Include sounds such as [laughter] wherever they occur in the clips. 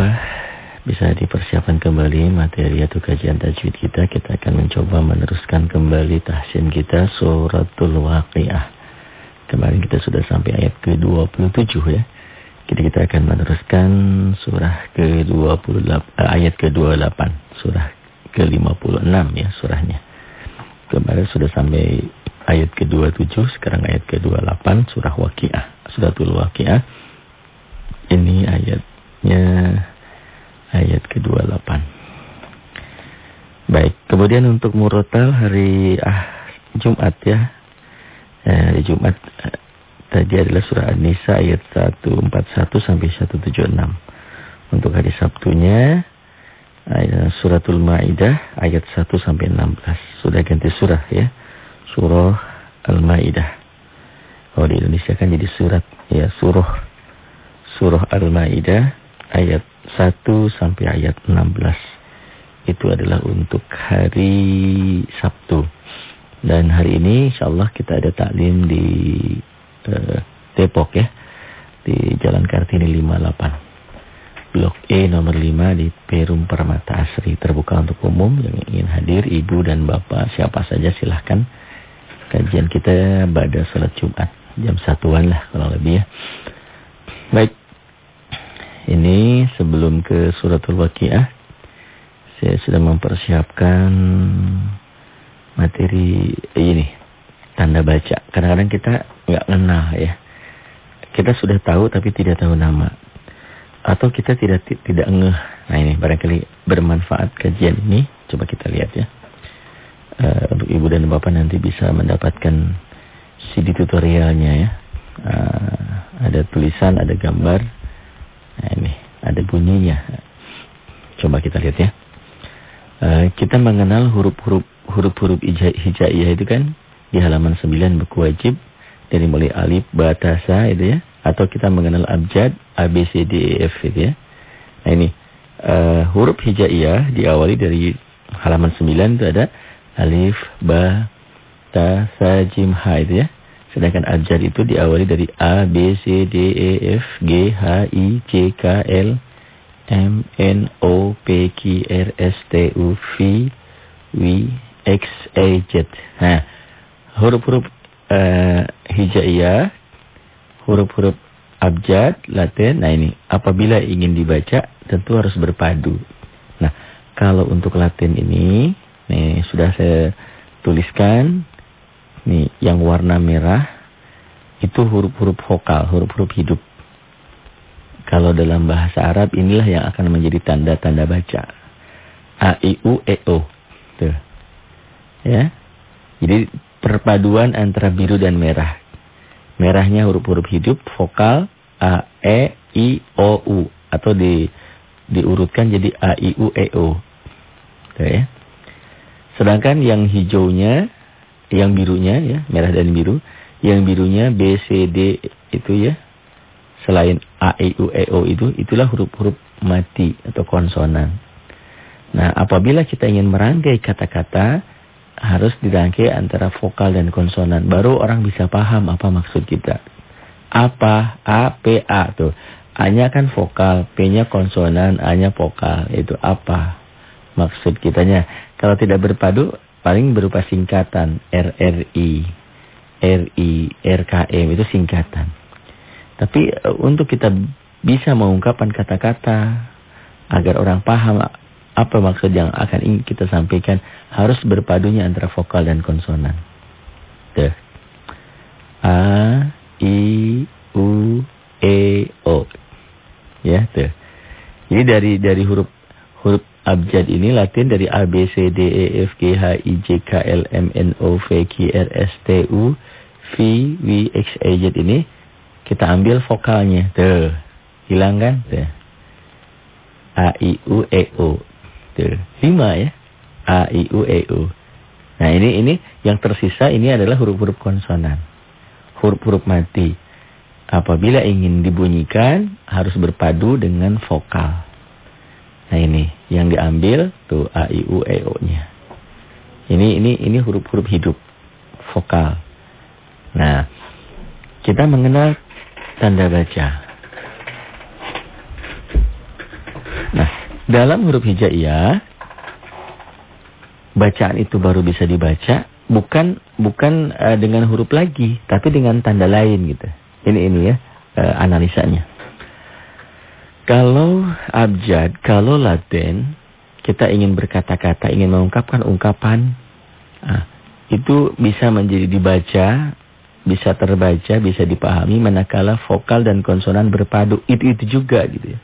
Bapak bisa dipersiapkan kembali materi atau kajian tajwid kita. Kita akan mencoba meneruskan kembali tahsin kita suratul waqiah. Kemarin kita sudah sampai ayat ke-27 ya. Jadi kita akan meneruskan surah ke-28 eh, ayat ke-28, surah ke-56 ya surahnya. Kemarin sudah sampai ayat ke-27, sekarang ayat ke-28 surah Waqiah, suratul Waqiah. Ini ayatnya ayat ke-28. Baik, kemudian untuk murotal hari ah Jumat ya. Eh, Jumat eh, tadi adalah surah An-Nisa ayat 141 sampai 176. Untuk hari Sabtunya ayat suratul Maidah ayat 1 sampai 16. Sudah ganti surah ya. Surah Al-Maidah. Oh di Indonesia kan jadi surat ya surah surah Al-Maidah ayat 1 sampai ayat 16. Itu adalah untuk hari Sabtu. Dan hari ini insyaallah kita ada taklim di uh, Depok ya. Di Jalan Kartini 58. Blok E nomor 5 di Perum Permata Asri terbuka untuk umum yang ingin hadir ibu dan bapak siapa saja silahkan kajian kita pada salat Jumat jam satuan lah kalau lebih ya. Baik, ini sebelum ke suratul waqiah saya sudah mempersiapkan materi ini tanda baca. Kadang-kadang kita nggak kenal ya. Kita sudah tahu tapi tidak tahu nama. Atau kita tidak tidak ngeh. Nah ini barangkali bermanfaat kajian ini. Coba kita lihat ya. Uh, untuk ibu dan bapak nanti bisa mendapatkan CD tutorialnya ya. Uh, ada tulisan, ada gambar Nah ini ada bunyinya. Coba kita lihat ya. Uh, kita mengenal huruf-huruf huruf-huruf hijaiyah itu kan di halaman 9 buku wajib dari mulai alif, batasa itu ya. Atau kita mengenal abjad, A, B, C, D, E, F itu ya. Nah ini uh, huruf hijaiyah diawali dari halaman 9 itu ada alif, ba, ta, sa, jim, ha itu ya. Sedangkan abjad itu diawali dari A, B, C, D, E, F, G, H, I, J, K, L, M, N, O, P, Q, R, S, T, U, V, W, X, A, Z. Nah, huruf-huruf uh, hijaiyah, huruf-huruf abjad, latin, nah ini apabila ingin dibaca tentu harus berpadu. Nah, kalau untuk latin ini, nih sudah saya tuliskan Nih, yang warna merah itu huruf-huruf vokal, huruf-huruf hidup. Kalau dalam bahasa Arab inilah yang akan menjadi tanda-tanda baca. A, I, U, E, O. Tuh. Ya. Jadi perpaduan antara biru dan merah. Merahnya huruf-huruf hidup, vokal A, E, I, O, U. Atau di diurutkan jadi A, I, U, E, O. Tuh ya. Sedangkan yang hijaunya yang birunya ya, merah dan biru. Yang birunya B, C, D itu ya. Selain A, E, U, E, O itu, itulah huruf-huruf mati atau konsonan. Nah, apabila kita ingin merangkai kata-kata, harus dirangkai antara vokal dan konsonan. Baru orang bisa paham apa maksud kita. Apa, A, P, A tuh. A-nya kan vokal, P-nya konsonan, A-nya vokal. Itu apa maksud kitanya. Kalau tidak berpadu, paling berupa singkatan RRI, RI, RKM itu singkatan. Tapi uh, untuk kita bisa mengungkapkan kata-kata agar orang paham apa maksud yang akan ingin kita sampaikan harus berpadunya antara vokal dan konsonan. Tuh. A, I, U, E, O. Ya, tuh. Jadi dari dari huruf huruf Abjad ini Latin dari A, B, C, D, E, F, G, H, I, J, K, L, M, N, O, V, Q, R, S, T, U, V, W, X, A, Z ini kita ambil vokalnya. Tuh. Hilang kan? Tuh. A, I, U, E, O. Tuh. Lima ya. A, I, U, E, O. Nah ini ini yang tersisa ini adalah huruf-huruf konsonan. Huruf-huruf mati. Apabila ingin dibunyikan harus berpadu dengan vokal. Nah ini yang diambil tuh a i u e o nya. Ini ini ini huruf-huruf hidup vokal. Nah, kita mengenal tanda baca. dalam huruf hijaiyah bacaan itu baru bisa dibaca bukan bukan uh, dengan huruf lagi, tapi dengan tanda lain gitu. Ini ini ya uh, analisanya. Kalau abjad, kalau laten, kita ingin berkata-kata, ingin mengungkapkan ungkapan, uh, itu bisa menjadi dibaca, bisa terbaca, bisa dipahami manakala vokal dan konsonan berpadu. Itu itu juga gitu ya.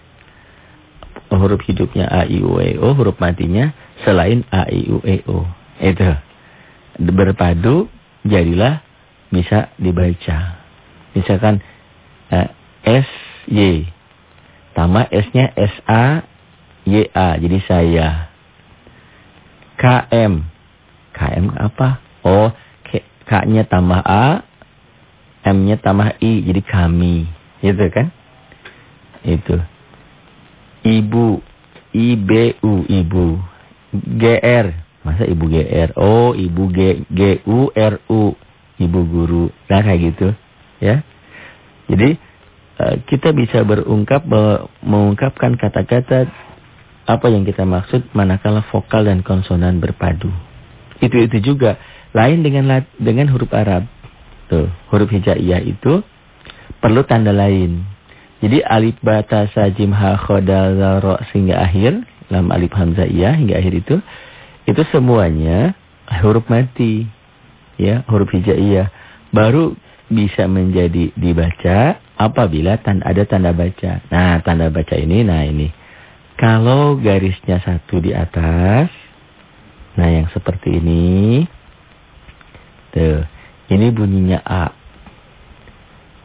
Huruf hidupnya A, I, U, E, O, huruf matinya selain A, I, U, E, O. Itu berpadu jadilah bisa dibaca. Misalkan eh, S Y tambah S-nya S A Y A jadi saya. K M K M apa? Oh, K-nya tambah A, M-nya tambah I jadi kami. Gitu kan? Itu. Ibu, ibu. G R Masa ibu GR? Oh, ibu G, G U R U. Ibu guru. Nah, kayak gitu. Ya. Jadi, kita bisa berungkap, mengungkapkan kata-kata apa yang kita maksud manakala vokal dan konsonan berpadu. Itu-itu juga. Lain dengan dengan huruf Arab. Tuh, huruf hijaiyah itu perlu tanda lain. Jadi alif bata sajim ha khodal ro sehingga akhir, lam alif hamzah iya hingga akhir itu itu semuanya huruf mati. Ya, huruf hijaiyah. Baru bisa menjadi dibaca apabila tan ada tanda baca. Nah, tanda baca ini, nah ini. Kalau garisnya satu di atas, nah yang seperti ini, tuh, ini bunyinya A.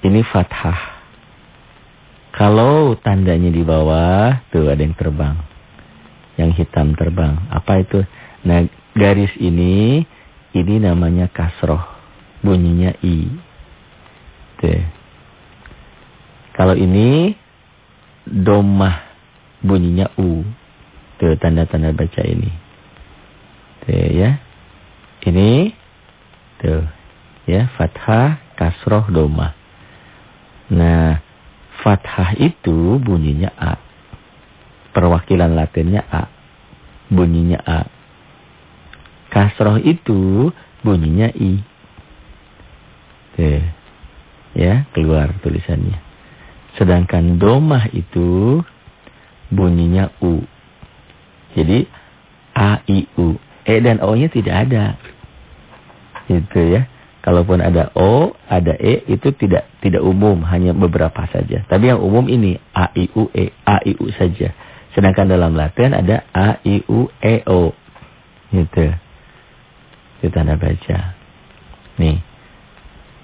Ini fathah. Kalau tandanya di bawah, tuh ada yang terbang. Yang hitam terbang. Apa itu? Nah, garis ini, ini namanya kasroh. Bunyinya I. Tuh. Kalau ini, domah. Bunyinya U. Tuh, tanda-tanda baca ini. Tuh, ya. Ini, tuh. Ya, fathah, kasroh, domah. Nah, fathah itu bunyinya A. Perwakilan latinnya A. Bunyinya A. Kasroh itu bunyinya I. Tuh. Ya, keluar tulisannya. Sedangkan domah itu bunyinya U. Jadi A, I, U. E dan O-nya tidak ada. Itu ya. Kalaupun ada O, ada E, itu tidak tidak umum, hanya beberapa saja. Tapi yang umum ini A, I, U, E, A, I, U saja. Sedangkan dalam latihan ada A, I, U, E, O. Gitu. Itu tanda baca. Nih.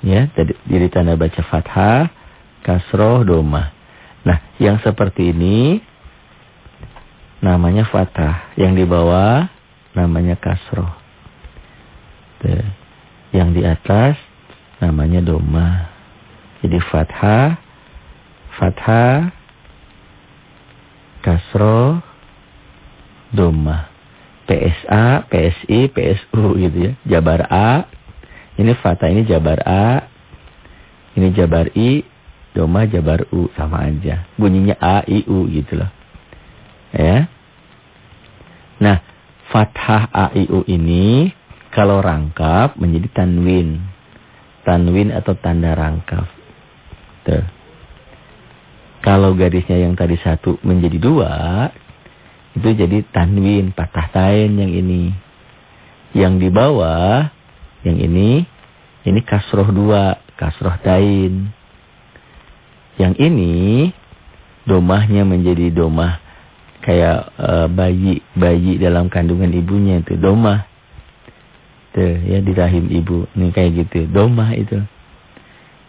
Ya, jadi tanda baca fathah, kasroh, domah. Nah, yang seperti ini namanya fathah. Yang di bawah namanya kasroh. Yang di atas namanya domah. Jadi fathah, fathah, kasroh, domah. PSA, PSI, PSU gitu ya. Jabar A, ini Fata ini Jabar A, ini Jabar I, Doma Jabar U sama aja. Bunyinya A, I, U gitu loh. Ya. Nah, fathah A, I, U ini kalau rangkap menjadi tanwin. Tanwin atau tanda rangkap. Tuh. Kalau garisnya yang tadi satu menjadi dua, itu jadi tanwin, patah tain yang ini. Yang di bawah, yang ini, ini kasroh dua, kasroh tain. Yang ini, domahnya menjadi domah kayak uh, bayi bayi dalam kandungan ibunya itu domah. Tuh, ya di rahim ibu. Ini kayak gitu, domah itu.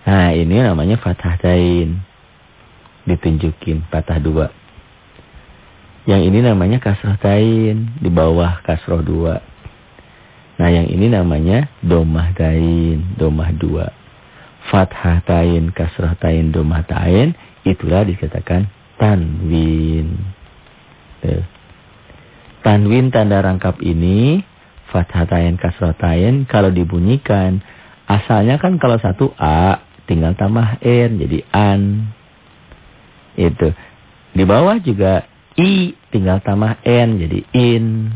Nah, ini namanya fathah tain. Ditunjukin patah dua. Yang ini namanya kasroh tain. Di bawah kasroh dua. Nah yang ini namanya domah tain. Domah dua. Fathah tain, kasroh tain, domah tain. Itulah dikatakan tanwin. Tanwin tanda rangkap ini. Fathah tain, kasroh tain. Kalau dibunyikan. Asalnya kan kalau satu A. Tinggal tambah N. Jadi an. Itu. Di bawah juga I tinggal tambah N jadi in.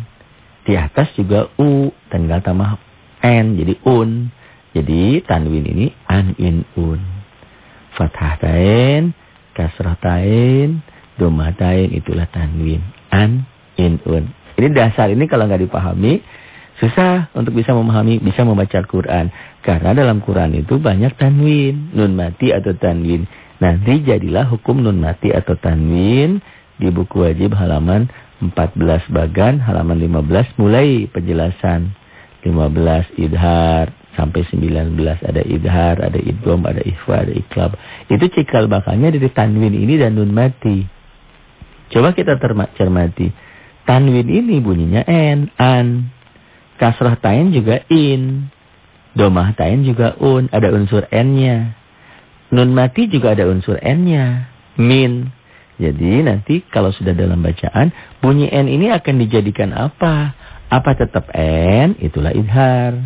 Di atas juga U, tinggal tambah N jadi un. Jadi tanwin ini an in un. Fathah tain, kasrah tain, domah tain itulah tanwin. An in un. Ini dasar ini kalau nggak dipahami susah untuk bisa memahami, bisa membaca Al-Qur'an. Karena dalam Quran itu banyak tanwin, nun mati atau tanwin. Nanti jadilah hukum nun mati atau tanwin di buku wajib halaman 14 bagan halaman 15 mulai penjelasan 15 idhar sampai 19 ada idhar, ada idgom, ada ikhfa, ada iklab. Itu cikal bakalnya dari tanwin ini dan nun mati. Coba kita cermati. Tanwin ini bunyinya n, an. Kasrah tain juga in. Domah tain juga un, ada unsur n-nya. Nun mati juga ada unsur n-nya. Min. Jadi nanti kalau sudah dalam bacaan, bunyi N ini akan dijadikan apa? Apa tetap N? Itulah idhar.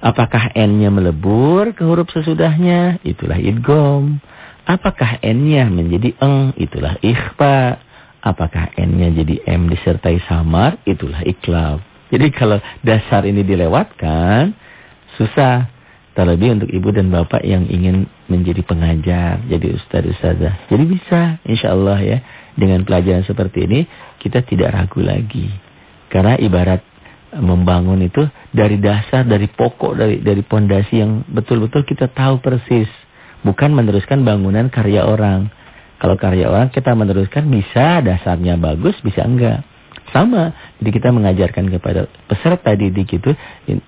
Apakah N-nya melebur ke huruf sesudahnya? Itulah idgom. Apakah N-nya menjadi eng? Itulah ikhfa. Apakah N-nya jadi M disertai samar? Itulah iklab. Jadi kalau dasar ini dilewatkan, susah. Terlebih untuk ibu dan bapak yang ingin menjadi pengajar, jadi ustaz-ustazah. Jadi bisa, insya Allah ya. Dengan pelajaran seperti ini, kita tidak ragu lagi. Karena ibarat membangun itu dari dasar, dari pokok, dari dari pondasi yang betul-betul kita tahu persis. Bukan meneruskan bangunan karya orang. Kalau karya orang kita meneruskan bisa dasarnya bagus, bisa enggak. Sama, jadi kita mengajarkan kepada peserta didik itu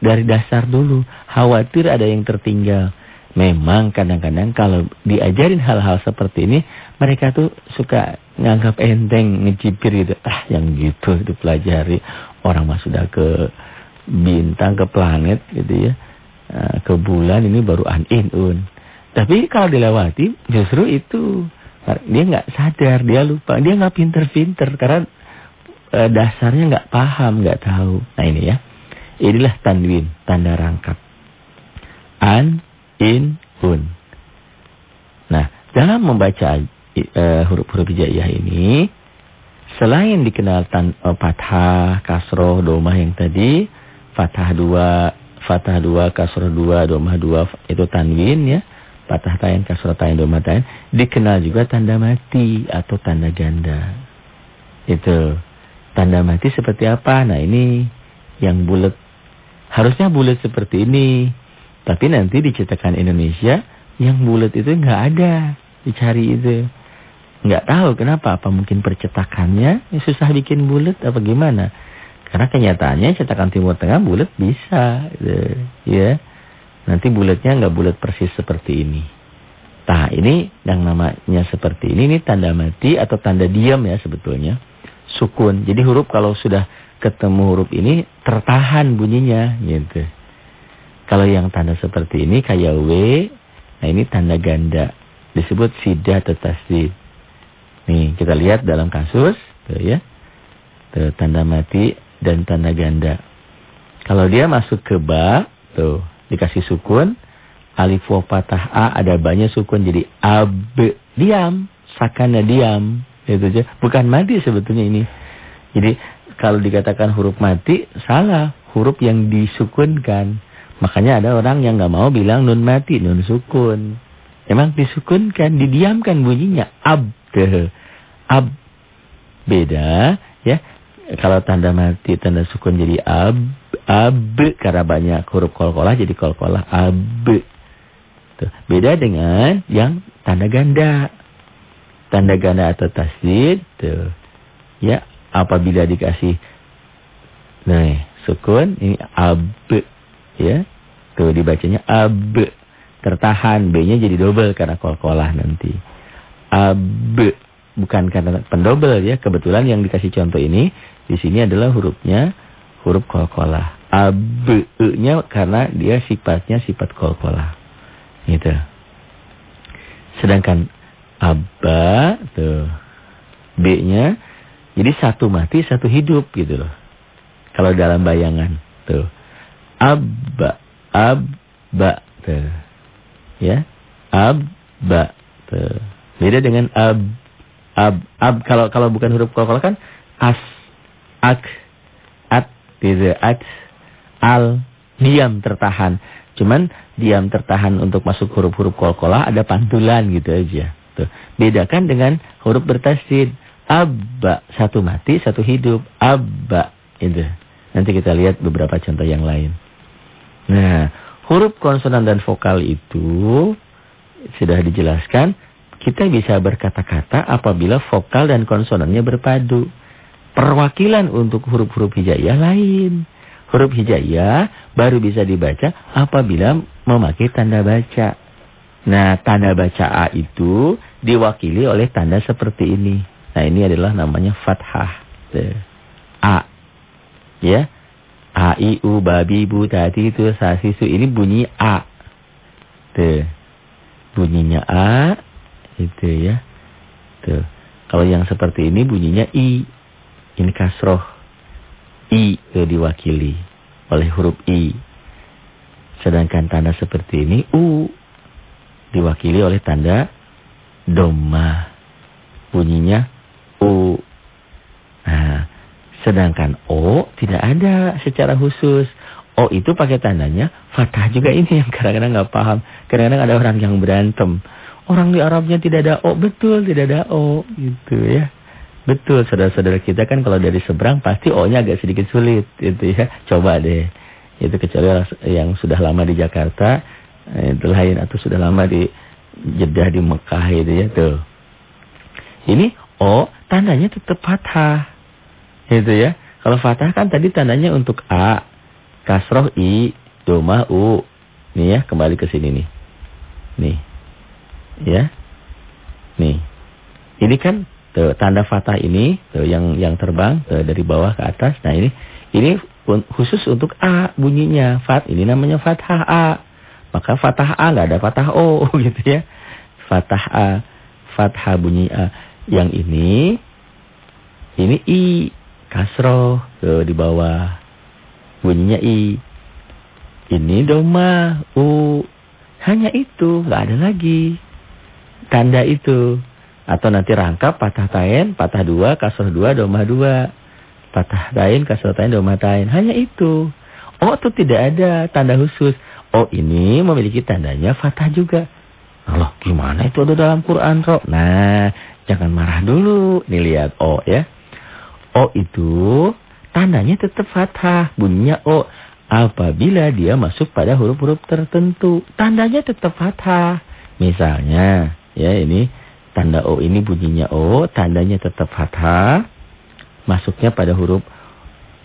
dari dasar dulu. Khawatir ada yang tertinggal. Memang kadang-kadang kalau diajarin hal-hal seperti ini, mereka tuh suka nganggap enteng, ngecipir gitu. Ah, yang gitu itu pelajari. Orang mah sudah ke bintang, ke planet gitu ya. Ah, ke bulan ini baru an-in un. Tapi kalau dilewati justru itu dia nggak sadar, dia lupa, dia nggak pinter-pinter karena e, dasarnya nggak paham, nggak tahu. Nah ini ya. Inilah tanwin, tanda rangkap. An, in, un. Nah, dalam membaca eh, huruf-huruf hijaiyah ini, selain dikenal tan uh, fathah, kasroh, domah yang tadi, fathah dua, fathah dua, kasroh dua, domah dua, itu tanwin ya. Fathah tain, kasroh tain, domah tain. Dikenal juga tanda mati atau tanda ganda. Itu. Tanda mati seperti apa? Nah ini yang bulat. Harusnya bulat seperti ini. Tapi nanti dicetakan Indonesia yang bulat itu nggak ada. Dicari itu. Nggak tahu kenapa. Apa mungkin percetakannya susah bikin bulat apa gimana. Karena kenyataannya cetakan Timur Tengah bulat bisa. Gitu. Ya. Nanti bulatnya nggak bulat persis seperti ini. Nah ini yang namanya seperti ini, ini tanda mati atau tanda diam ya sebetulnya sukun. Jadi huruf kalau sudah ketemu huruf ini tertahan bunyinya gitu. Kalau yang tanda seperti ini kayak W, nah ini tanda ganda. Disebut sidah atau tasdid. Nih, kita lihat dalam kasus, tuh ya. Tuh, tanda mati dan tanda ganda. Kalau dia masuk ke ba, tuh, dikasih sukun, alif wa patah a ada banyak sukun jadi ab, diam, sakana diam. Itu aja. Bukan mati sebetulnya ini. Jadi kalau dikatakan huruf mati, salah. Huruf yang disukunkan. Makanya ada orang yang nggak mau bilang nun mati, nun sukun. Emang disukunkan, didiamkan bunyinya. Ab. Ab. Beda ya. Kalau tanda mati, tanda sukun jadi ab. Ab. Karena banyak huruf kol-kolah jadi kol-kolah. Ab. Tuh. Beda dengan yang tanda ganda tanda ganda atau tasdid tuh. Ya, apabila dikasih nah, sukun ini ab ya. Tuh dibacanya ab. Tertahan B-nya jadi double karena kol-kolah nanti. Ab bukan karena pendobel ya. Kebetulan yang dikasih contoh ini di sini adalah hurufnya huruf kol-kolah. Ab nya karena dia sifatnya sifat kol-kolah. Gitu. Sedangkan Abba tuh. B-nya jadi satu mati, satu hidup gitu loh. Kalau dalam bayangan tuh. Abba, abba tuh. Ya. Abba tuh. Beda dengan ab ab ab kalau kalau bukan huruf kolkol kan as, ak, at, gitu, at, al, diam tertahan. Cuman diam tertahan untuk masuk huruf-huruf kol-kolah ada pantulan gitu aja. Tuh. Bedakan dengan huruf bertasdid. Abba, satu mati, satu hidup. Abba, itu. Nanti kita lihat beberapa contoh yang lain. Nah, huruf konsonan dan vokal itu sudah dijelaskan. Kita bisa berkata-kata apabila vokal dan konsonannya berpadu. Perwakilan untuk huruf-huruf hijaiyah lain. Huruf hijaiyah baru bisa dibaca apabila memakai tanda baca. Nah, tanda baca A itu diwakili oleh tanda seperti ini. Nah, ini adalah namanya fathah. A. Ya. A, I, U, babi, bu, tadi, itu, sasi, su. Ini bunyi A. Tuh. Bunyinya A. Itu ya. Tuh. Kalau yang seperti ini bunyinya I. Ini kasroh. I diwakili oleh huruf I. Sedangkan tanda seperti ini U diwakili oleh tanda doma. Bunyinya U. Nah, sedangkan O tidak ada secara khusus. O itu pakai tandanya fathah juga ini yang kadang-kadang nggak paham. Kadang-kadang ada orang yang berantem. Orang di Arabnya tidak ada O, betul tidak ada O gitu ya. Betul, saudara-saudara kita kan kalau dari seberang pasti O-nya agak sedikit sulit itu ya. Coba deh. Itu kecuali yang sudah lama di Jakarta, eh, itu lain atau sudah lama di Jeddah di Mekah itu ya tuh. Ini O tandanya tetap fathah. Itu ya. Kalau fathah kan tadi tandanya untuk A, kasroh I, doma U. Nih ya, kembali ke sini nih. Nih. Ya. Nih. Ini kan Tuh, tanda fathah ini tuh, yang yang terbang tuh, dari bawah ke atas. Nah ini ini khusus untuk A bunyinya. Fat ini namanya fathah A. Maka fathah A nggak ada fathah O [laughs] gitu ya. Fathah A, fathah bunyi A. Yang ini ini I kasroh tuh di bawah. Bunyinya I. Ini doma U. Hanya itu, nggak ada lagi. Tanda itu. Atau nanti rangkap patah tain, patah dua, kasroh dua, domah dua. Patah tain, kasroh tain, domah tain. Hanya itu. Oh itu tidak ada tanda khusus. Oh ini memiliki tandanya fatah juga. Allah gimana itu ada dalam Quran roh? Nah jangan marah dulu. Nih lihat O ya. O itu tandanya tetap fathah. Bunyinya O. Apabila dia masuk pada huruf-huruf tertentu. Tandanya tetap fathah. Misalnya ya ini Tanda O ini bunyinya O, tandanya tetap fathah. Masuknya pada huruf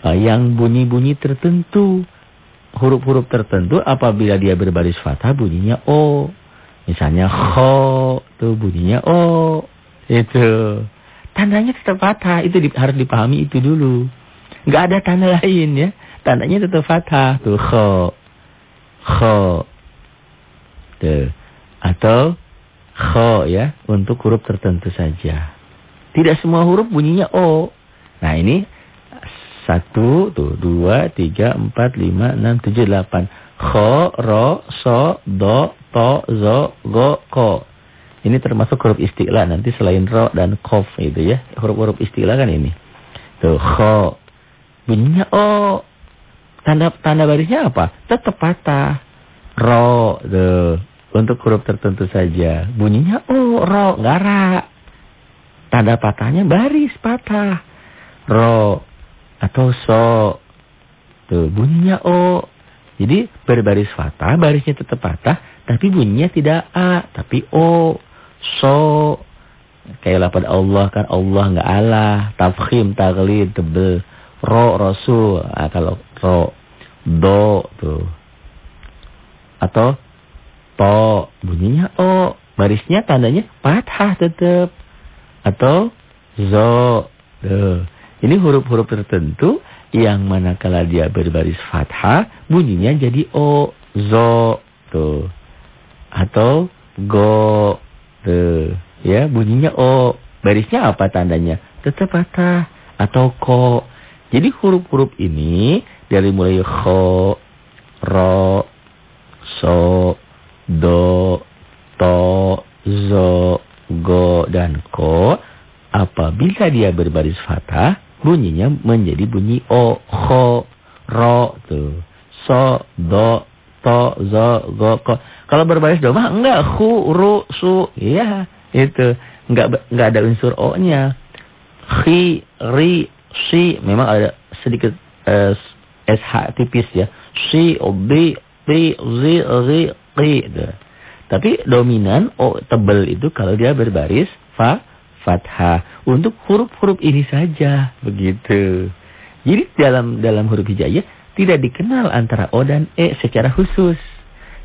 uh, yang bunyi-bunyi tertentu. Huruf-huruf tertentu apabila dia berbaris fathah bunyinya O. Misalnya Kho, tuh bunyinya O. Itu. Tandanya tetap fathah, itu di, harus dipahami itu dulu. Enggak ada tanda lain ya. Tandanya tetap fathah, tuh Kho. Kho. Tuh. Atau kho ya untuk huruf tertentu saja. Tidak semua huruf bunyinya o. Nah ini satu, tuh dua, tiga, empat, lima, enam, tujuh, delapan. Kho, ro, so, do, to, zo, go, ko. Ini termasuk huruf istilah nanti selain ro dan kof itu ya. Huruf-huruf istilah kan ini. Tuh kho. Bunyinya o. Tanda tanda barisnya apa? Tetap patah. Ro, tuh. Untuk huruf tertentu saja. Bunyinya O, Ro, nggak Ra. Tanda patahnya baris patah. Ro atau So. Tuh, bunyinya O. Jadi berbaris patah, barisnya tetap patah. Tapi bunyinya tidak A, tapi O. So. Kayak lapad Allah kan Allah nggak Allah. Tafkhim, taglid, tebel. Ro, Rasul. Nah, kalau Ro. Do, tuh. Atau To. Bunyinya O. Barisnya tandanya fathah tetap. Atau Zo. Tuh. Ini huruf-huruf tertentu yang manakala dia berbaris fathah, bunyinya jadi O. Zo. Tuh. Atau Go. Tuh. Ya, bunyinya O. Barisnya apa tandanya? Tetap fathah. Atau Ko. Jadi huruf-huruf ini dari mulai Kho, Ro, So, do, to, zo, go, dan ko. Apabila dia berbaris fathah, bunyinya menjadi bunyi o, kho, ro tuh. So, do, to, zo, go, ko. Kalau berbaris domah enggak khu, ru, su. Iya, itu. Enggak enggak ada unsur o-nya. Khi, ri, si memang ada sedikit uh, sh tipis ya. Si, bi, pi, zi, ri, qi. Tapi dominan o tebal itu kalau dia berbaris fa fathah. Untuk huruf-huruf ini saja begitu. Jadi dalam dalam huruf hijaiyah tidak dikenal antara o dan e secara khusus.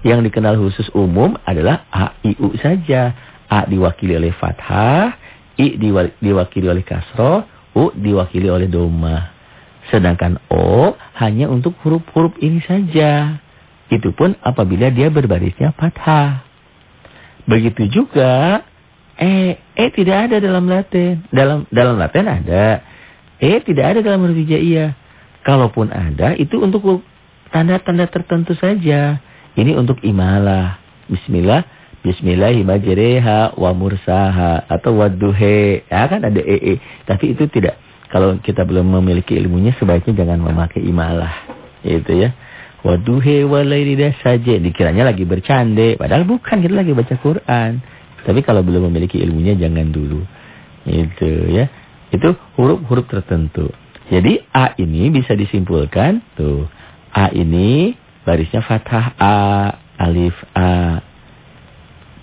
Yang dikenal khusus umum adalah a, i, u saja. A diwakili oleh fathah, i diwakili oleh kasroh, u diwakili oleh doma. Sedangkan o hanya untuk huruf-huruf ini saja. Itu pun apabila dia berbarisnya fathah. Begitu juga e, e tidak ada dalam Latin. Dalam dalam Latin ada. E tidak ada dalam huruf hijaiyah. Kalaupun ada itu untuk tanda-tanda tertentu saja. Ini untuk imalah. Bismillah. Bismillahirrahmanirrahim wa mursaha atau waduhe. Ya kan ada e, e. Tapi itu tidak kalau kita belum memiliki ilmunya sebaiknya jangan memakai imalah. Itu ya. Waduhe walairidah saja. Dikiranya lagi bercanda. Padahal bukan, kita lagi baca Quran. Tapi kalau belum memiliki ilmunya jangan dulu. Itu ya. Itu huruf-huruf tertentu. Jadi A ini bisa disimpulkan. Tuh. A ini barisnya fathah A. Alif A.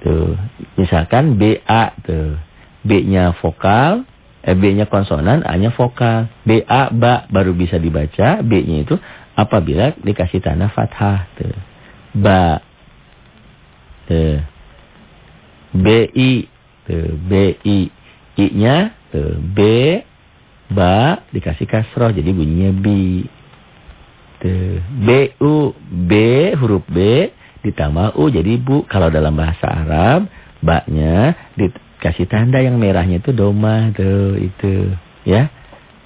Tuh. Misalkan B A. Tuh. B-nya vokal. Eh, B-nya konsonan, A-nya vokal. B A ba baru bisa dibaca. B-nya itu apabila dikasih tanda fathah tuh. Ba tuh. B I tuh B I I-nya tuh B ba dikasih kasroh jadi bunyinya bi. Tuh. B U B huruf B ditambah U jadi bu. Kalau dalam bahasa Arab ba-nya dikasih tanda yang merahnya itu doma tuh itu ya.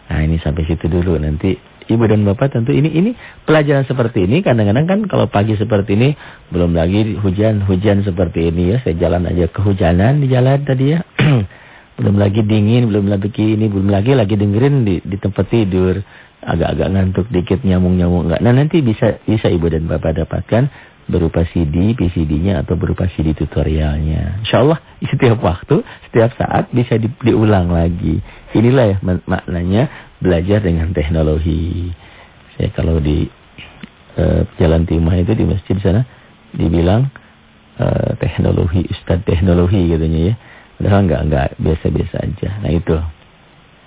Nah ini sampai situ dulu nanti Ibu dan Bapak tentu ini ini pelajaran seperti ini kadang-kadang kan kalau pagi seperti ini belum lagi hujan-hujan seperti ini ya. Saya jalan aja kehujanan di jalan tadi ya. [clears throat] belum lagi dingin, belum lagi ini, belum lagi lagi dengerin di, di tempat tidur. Agak-agak ngantuk dikit nyamuk-nyamuk enggak. Nah, nanti bisa bisa Ibu dan Bapak dapatkan berupa CD, PCD-nya atau berupa CD tutorialnya. Insya Allah setiap waktu, setiap saat bisa di, diulang lagi. Inilah ya maknanya belajar dengan teknologi. Saya kalau di uh, Jalan Timah itu di masjid sana dibilang uh, teknologi, ustad teknologi katanya ya. Padahal enggak enggak biasa-biasa aja. Nah itu.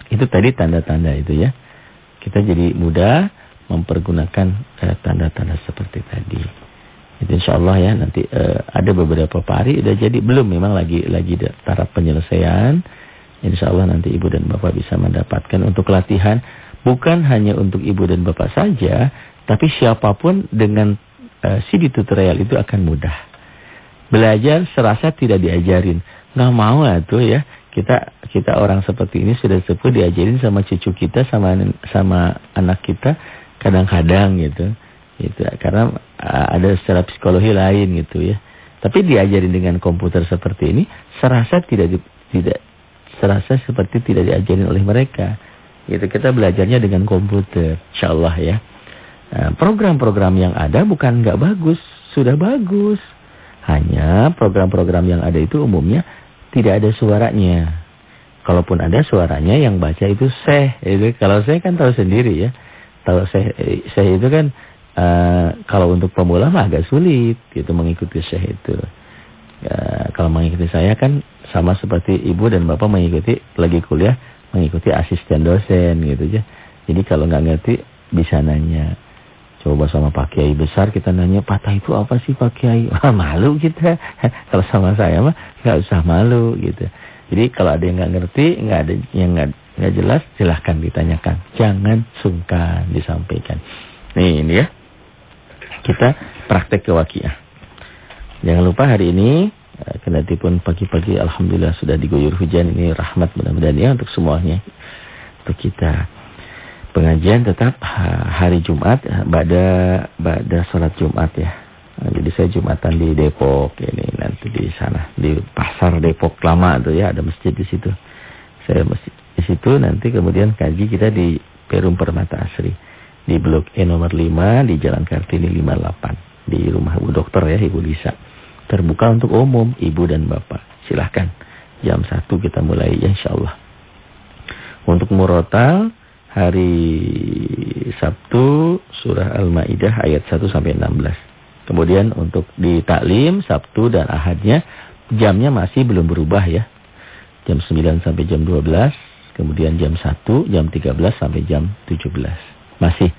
Itu tadi tanda-tanda itu ya. Kita jadi mudah mempergunakan eh, tanda-tanda uh, seperti tadi. Itu insya Allah ya nanti uh, ada beberapa pari udah jadi belum memang lagi lagi taraf penyelesaian. Insya Allah nanti ibu dan bapak bisa mendapatkan untuk latihan. Bukan hanya untuk ibu dan bapak saja. Tapi siapa pun dengan uh, CD tutorial itu akan mudah. Belajar serasa tidak diajarin. Nggak mau lah tuh ya. Kita kita orang seperti ini sudah sepuh diajarin sama cucu kita, sama sama anak kita. Kadang-kadang gitu. gitu. Karena uh, ada secara psikologi lain gitu ya. Tapi diajarin dengan komputer seperti ini, serasa tidak tidak serasa seperti tidak diajarin oleh mereka. Itu kita belajarnya dengan komputer, insyaallah ya. Nah, program-program yang ada bukan nggak bagus, sudah bagus. Hanya program-program yang ada itu umumnya tidak ada suaranya. Kalaupun ada suaranya yang baca itu seh. Itu kalau saya kan tahu sendiri ya. Kalau saya saya itu kan uh, kalau untuk pemula mah agak sulit gitu mengikuti seh itu. Ya, kalau mengikuti saya kan sama seperti ibu dan bapak mengikuti lagi kuliah mengikuti asisten dosen gitu ya. Jadi kalau nggak ngerti bisa nanya. Coba sama Pak Kiai besar kita nanya patah itu apa sih Pak Kiai? [laughs] Wah, malu kita. [laughs] kalau sama saya mah nggak usah malu gitu. Jadi kalau ada yang nggak ngerti, nggak ada yang nggak nggak jelas, silahkan ditanyakan. Jangan sungkan disampaikan. Nih ini ya. Kita praktek ke wakiah. Jangan lupa hari ini eh, kendati pun pagi-pagi alhamdulillah sudah diguyur hujan ini rahmat mudah-mudahan ya untuk semuanya. Untuk kita pengajian tetap hari Jumat pada pada salat Jumat ya. Nah, jadi saya Jumatan di Depok ini nanti di sana di pasar Depok lama tuh ya ada masjid di situ. Saya masjid Di situ nanti kemudian kaji kita di Perum Permata Asri. Di Blok E nomor 5 di Jalan Kartini 58. Di rumah Bu Dokter ya Ibu Lisa. Terbuka untuk umum Ibu dan Bapak. Silahkan. Jam 1 kita mulai ya insya Allah. Untuk murotal hari Sabtu surah Al-Maidah ayat 1 sampai 16. Kemudian untuk di taklim Sabtu dan Ahadnya jamnya masih belum berubah ya. Jam 9 sampai jam 12, kemudian jam 1, jam 13 sampai jam 17. Masih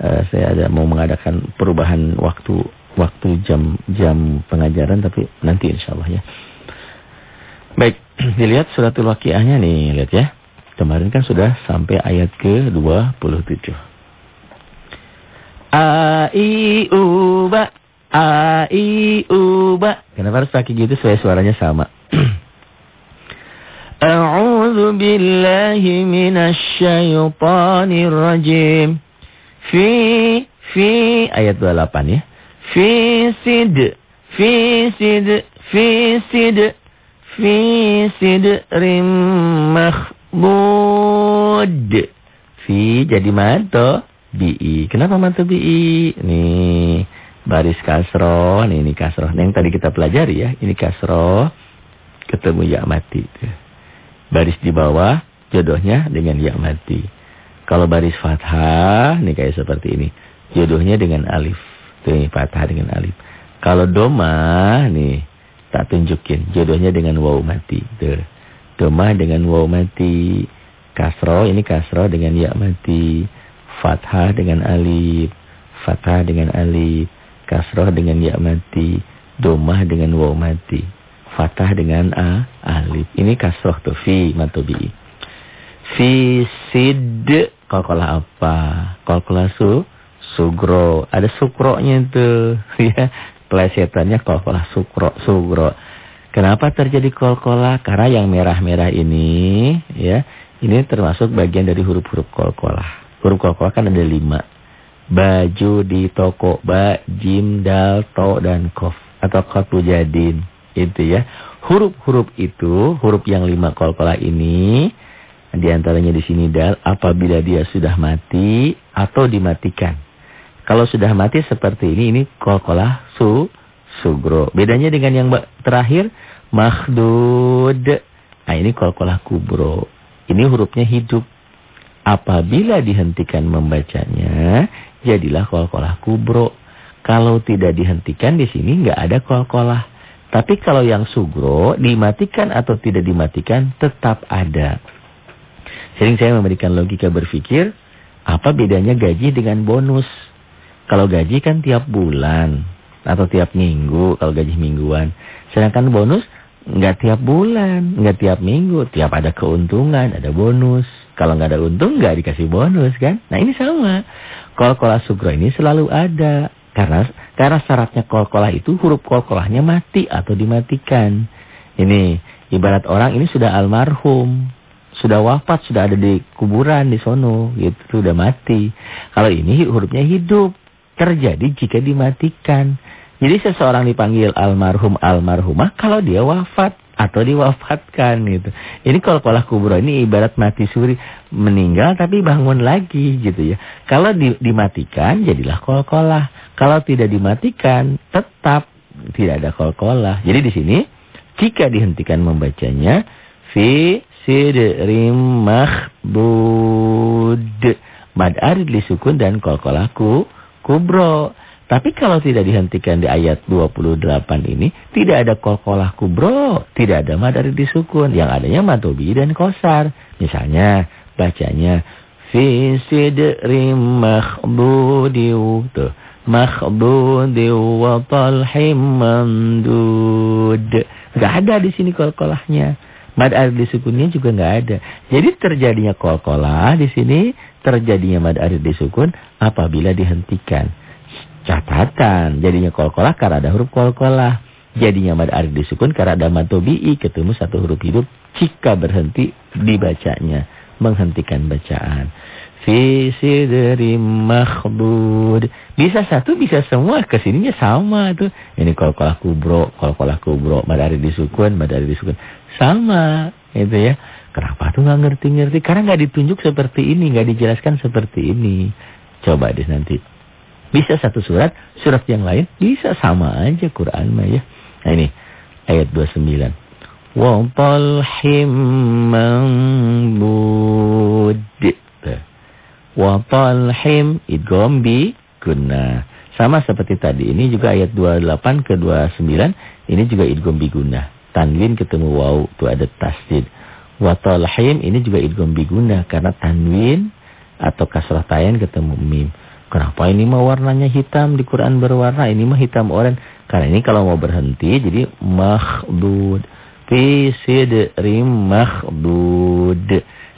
uh, saya ada mau mengadakan perubahan waktu waktu jam jam pengajaran tapi nanti insya Allah ya. Baik, [clears throat] dilihat suratul waqiahnya nih, lihat ya. Kemarin kan sudah sampai ayat ke-27. A I U ba A I U ba. Kenapa harus pakai gitu supaya suaranya sama? [clears throat] A'udzu billahi minasy syaithanir rajim. Fi fi ayat 28 ya. Fi sid fi sid fi sid fi jadi manto. Bi. Kenapa manto bi? Nih. Baris kasro. Nih ini kasro. Nah, yang tadi kita pelajari ya. Ini kasro. Ketemu ya mati. Baris di bawah. Jodohnya dengan ya mati. Kalau baris fathah. Nih kayak seperti ini. Jodohnya dengan alif. Tuh fathah dengan alif. Kalau doma. Nih. Tak tunjukin. Jodohnya dengan waw mati. Tuh. Domah dengan waw mati. Kasro ini kasro dengan ya mati. Fathah dengan alif. Fathah dengan alif. Kasro dengan ya mati. Domah dengan waw mati. Fathah dengan a alif. Ini kasroh tuh fi matobi. Fi sid kalkola apa? Kalkola su sugro. Ada sukronya tuh [laughs] ya. Plesetannya kalkola sukro sugro. Kenapa terjadi kol-kola? Karena yang merah-merah ini, ya, ini termasuk bagian dari huruf-huruf kol-kola. Huruf kol-kola kan ada lima. Baju di toko, ba, jim, dal, to, dan kof. Atau kotu jadin. Itu ya. Huruf-huruf itu, huruf yang lima kol-kola ini, di antaranya di sini dal, apabila dia sudah mati atau dimatikan. Kalau sudah mati seperti ini, ini kol-kola su, sugro. Bedanya dengan yang terakhir, makhdud. Nah ini kolkolah kubro. Ini hurufnya hidup. Apabila dihentikan membacanya, jadilah kolkolah kubro. Kalau tidak dihentikan di sini nggak ada kolkolah. Tapi kalau yang sugro, dimatikan atau tidak dimatikan, tetap ada. Sering saya memberikan logika berpikir, apa bedanya gaji dengan bonus? Kalau gaji kan tiap bulan atau tiap minggu kalau gaji mingguan. Sedangkan bonus nggak tiap bulan, nggak tiap minggu, tiap ada keuntungan, ada bonus. Kalau nggak ada untung nggak dikasih bonus kan? Nah ini sama. Kol-kolah sugro ini selalu ada. Karena karena syaratnya kol-kolah itu huruf kol-kolahnya mati atau dimatikan. Ini ibarat orang ini sudah almarhum. Sudah wafat, sudah ada di kuburan di sono, gitu, sudah mati. Kalau ini hurufnya hidup terjadi jika dimatikan. Jadi seseorang dipanggil almarhum almarhumah kalau dia wafat atau diwafatkan gitu. Ini kalau pola kubro ini ibarat mati suri meninggal tapi bangun lagi gitu ya. Kalau di, dimatikan jadilah kol-kolah. Kalau tidak dimatikan tetap tidak ada kol-kolah. Jadi di sini jika dihentikan membacanya fi sidrim mahbud mad arid disukun dan kol-kolahku. Tapi kalau tidak dihentikan di ayat 28 ini, tidak ada kolkolah kubro, tidak ada madari disukun. Yang adanya matobi dan kosar. Misalnya, bacanya, Fi sidrim makhbudiu. Tuh. Makhbudiu wa talhim mamdud. Gak ada di sini kolkolahnya. Mad disukunnya juga nggak ada. Jadi terjadinya kolkolah di sini, terjadinya mad arif disukun apabila dihentikan. Catatan, jadinya kol-kolah karena ada huruf kol-kolah. Jadinya mad arif disukun karena ada matobi'i ketemu satu huruf hidup jika berhenti dibacanya. Menghentikan bacaan. Fi sidri makhdud. Bisa satu, bisa semua. Ke sininya sama tuh. Ini kol-kolah kubro, kol-kolah kubro. Mad arif disukun, mad arif disukun. Sama. Itu ya. Kenapa tuh nggak ngerti-ngerti? Karena nggak ditunjuk seperti ini, nggak dijelaskan seperti ini. Coba deh nanti. Bisa satu surat, surat yang lain bisa sama aja Quran mah ya. Nah ini ayat 29. Wa talhim manbud. Wa talhim idgham bi guna. Sama seperti tadi. Ini juga ayat 28 ke 29. Ini juga idgham bi guna. Tanwin ketemu waw. Itu ada tasdid. Wa talhim ini juga idgham bi guna. Karena tanwin atau kasrah tayan ketemu mim. Kenapa ini mah warnanya hitam di Quran berwarna, ini mah hitam oranye. Karena ini kalau mau berhenti jadi makhdud. Fi sidrim makhdud.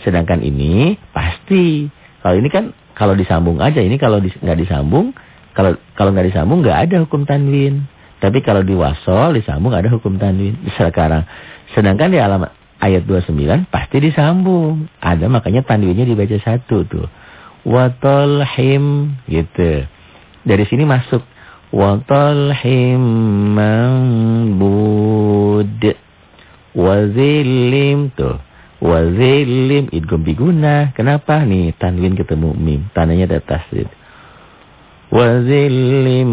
Sedangkan ini pasti. Kalau ini kan kalau disambung aja, ini kalau nggak disambung, kalau kalau nggak disambung nggak ada hukum tanwin. Tapi kalau diwasol disambung ada hukum tanwin. [laughs] Sekarang sedangkan di alamat ayat 29 pasti disambung. Ada makanya tanwinnya dibaca satu tuh watolhim gitu. Dari sini masuk watolhim mambud wazilim tuh. Wazilim idgham biguna. Kenapa nih tanwin ketemu mim? Tandanya ada tasdid. Wazilim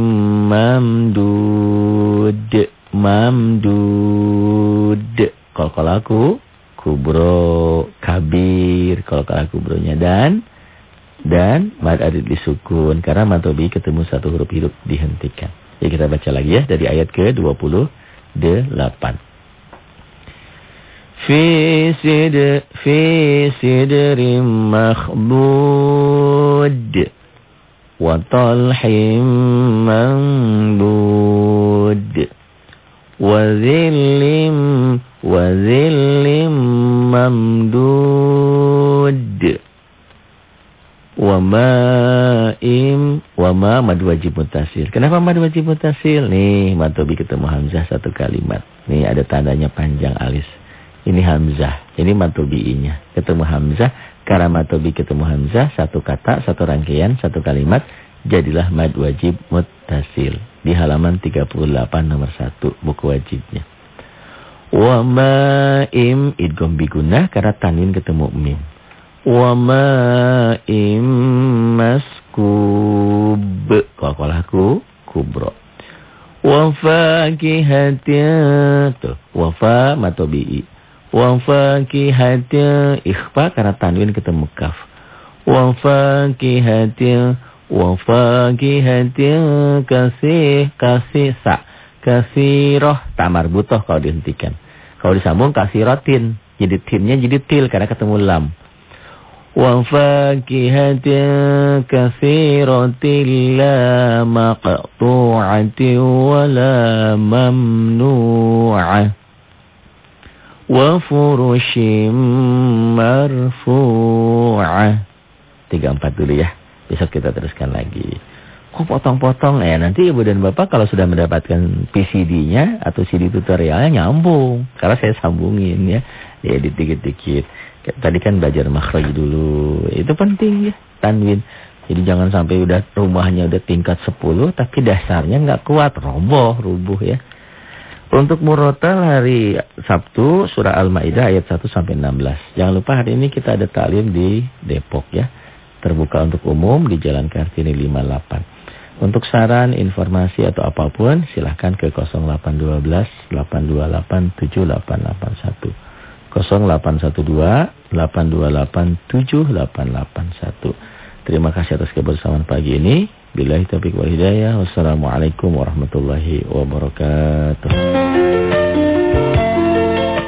mamdud mamdud. Kalau kalau aku kubro kabir kalau kalau kubronya dan dan mad adid disukun karena matobi ketemu satu huruf hidup dihentikan. Ya kita baca lagi ya dari ayat ke-28. Fi sid fi sidrim makhdud wa talhim mandud wa zillim wa zillim mamdud wa ma'im wa ma mad wajib mutasil. Kenapa mad wajib mutasil? Nih, matobi ketemu hamzah satu kalimat. Nih ada tandanya panjang alis. Ini hamzah. Ini matobi'inya. Ketemu hamzah, karena matobi ketemu hamzah satu kata, satu rangkaian, satu kalimat, jadilah mad wajib mutasil. Di halaman 38 nomor 1 buku wajibnya. Wa ma'im idgham biguna karena tanin ketemu mim wa ma'im maskub qalqalahu kubro wa fakihatin tuh wa fa matobi'i wa fakihatin ikhfa karena tanwin ketemu kaf wa fakihatin Wafakihatin kasih kasih sa kasiroh tamar butoh kalau dihentikan. Kalau disambung kasirotin jadi tinnya jadi til karena ketemu lam. Wafakihatin kasirotin la maqtu'ati wa la mamnu'ah. Wafurushim marfu'ah. Tiga empat dulu ya besok kita teruskan lagi kok potong-potong ya nanti ibu dan bapak kalau sudah mendapatkan PCD-nya atau CD tutorialnya nyambung karena saya sambungin ya ya dikit-dikit Tadi kan belajar makhraj dulu. Itu penting ya, tanwin. Jadi jangan sampai udah rumahnya udah tingkat 10 tapi dasarnya nggak kuat, roboh, rubuh ya. Untuk murotal hari Sabtu surah Al-Maidah ayat 1 sampai 16. Jangan lupa hari ini kita ada talim di Depok ya. Terbuka untuk umum di Jalan Kartini 58. Untuk saran, informasi atau apa pun silahkan ke 0812 828 7881. 0812 828 7881. Terima kasih atas kebersamaan pagi ini. Billahi taufiq wal hidayah. Wassalamualaikum warahmatullahi wabarakatuh.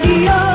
RKM Radio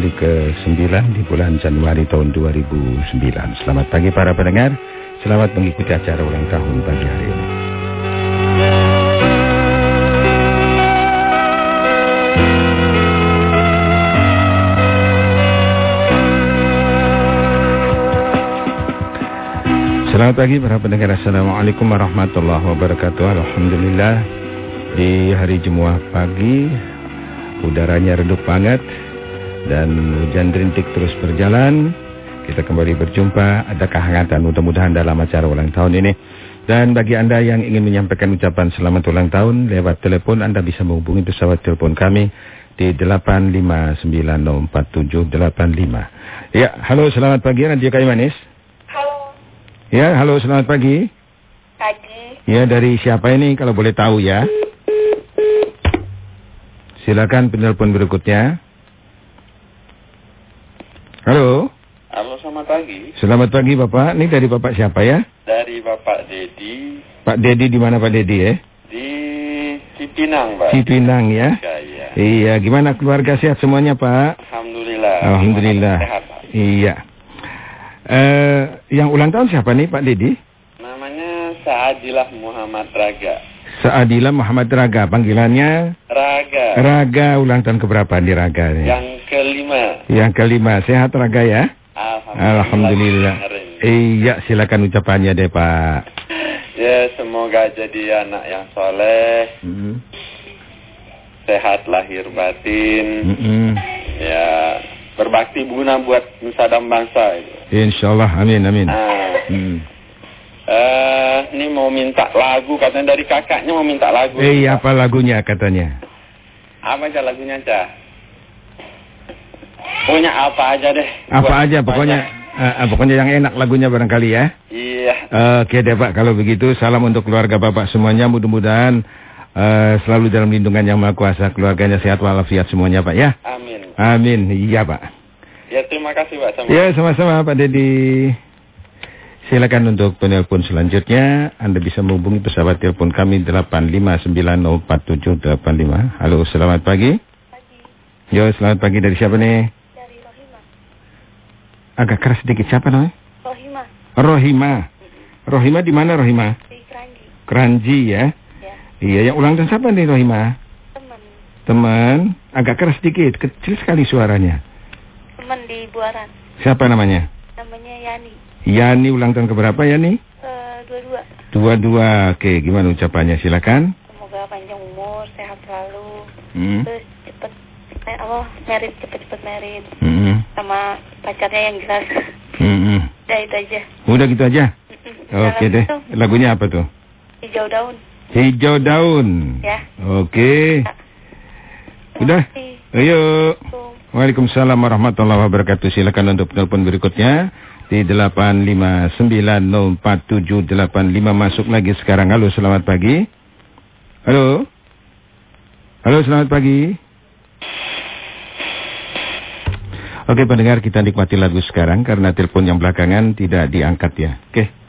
hari ke-9 di bulan Januari tahun 2009. Selamat pagi para pendengar. Selamat mengikuti acara ulang tahun pagi hari ini. Selamat pagi para pendengar. Assalamualaikum warahmatullahi wabarakatuh. Alhamdulillah di hari Jumat pagi udaranya redup banget dan hujan rintik terus berjalan. Kita kembali berjumpa, ada kehangatan mudah-mudahan dalam acara ulang tahun ini. Dan bagi Anda yang ingin menyampaikan ucapan selamat ulang tahun lewat telepon, Anda bisa menghubungi pesawat telepon kami di 8594785. Ya, halo selamat pagi Radio Kayu Manis. Halo, Ya, halo selamat pagi. pagi. Ya, dari siapa ini kalau boleh tahu ya? Silakan penelpon berikutnya. Halo. Halo, selamat pagi. Selamat pagi Bapak. Ini dari Bapak siapa ya? Dari Bapak Dedi Pak Dedi di mana Pak Dedi ya? di Cipinang, Pak. Cipinang ya. Ya, iya. Iya, gimana keluarga sehat semuanya Pak? Alhamdulillah. Alhamdulillah. Sehat, Pak. Iya. Eh, yang ulang tahun siapa nih Pak Dedi? Namanya Saadilah Muhammad Raga. Saadila Muhammad Raga, panggilannya Raga. Raga ulang tahun keberapa di Raga? Yang kelima. Yang kelima, sehat Raga ya? Alhamdulillah. Alhamdulillah. Iya, silakan ucapannya deh Pak. Ya, semoga jadi anak yang soleh, Mm sehat lahir batin, -mm. ya berbakti guna buat nusa dan bangsa. Insya Allah, amin, amin. Nah, Hmm. Eh, ini mau minta lagu, katanya dari kakaknya mau minta lagu. Eh, apa lagunya katanya? Apa aja lagunya, Cah? Punya apa aja deh. Apa Buat aja, pokoknya eh, eh, pokoknya yang enak lagunya barangkali ya. Iya. Oke deh Pak, kalau begitu salam untuk keluarga Bapak semuanya. Mudah-mudahan eh, selalu dalam lindungan yang Maha Kuasa. Keluarganya sehat walafiat semuanya Pak ya. Amin. Amin. Iya Pak. Ya, terima kasih, Pak. Sama. Ya sama-sama Pak Dedi. Silakan untuk penelpon selanjutnya. Anda bisa menghubungi pesawat telepon kami 859047855. Halo, selamat pagi. Pagi, Yo, selamat pagi dari siapa nih? dari Rohima. Agak keras sedikit siapa namanya? Rohima, Rohima. Rohima di mana Rohima? di Keranji. Keranji ya. Ya, Iya, yang ulang tahun siapa nih Rohima? teman. Teman, agak keras sedikit, kecil sekali suaranya. Teman di Buaran. Siapa namanya? Namanya Yani. Yani ulang tahun keberapa Yani? Eh, dua-dua. Dua-dua. Oke, gimana ucapannya? Silakan. Semoga panjang umur, sehat selalu. Hmm. Terus cepet, eh, apa, merit, cepet-cepet merit. Hmm. Sama pacarnya yang jelas. Hmm. Udah itu aja. Udah gitu aja. Mm-mm. Oke deh. itu, Lagunya apa tuh? Hijau daun. Hijau daun. Ya. Oke. Udah. Terima kasih. Ayo. Waalaikumsalam warahmatullahi wabarakatuh. Silakan untuk telepon berikutnya di 8590478 masuk lagi sekarang. Halo, selamat pagi. Halo. Halo, selamat pagi. Oke, pendengar kita nikmati lagu sekarang karena telepon yang belakangan tidak diangkat ya. Oke.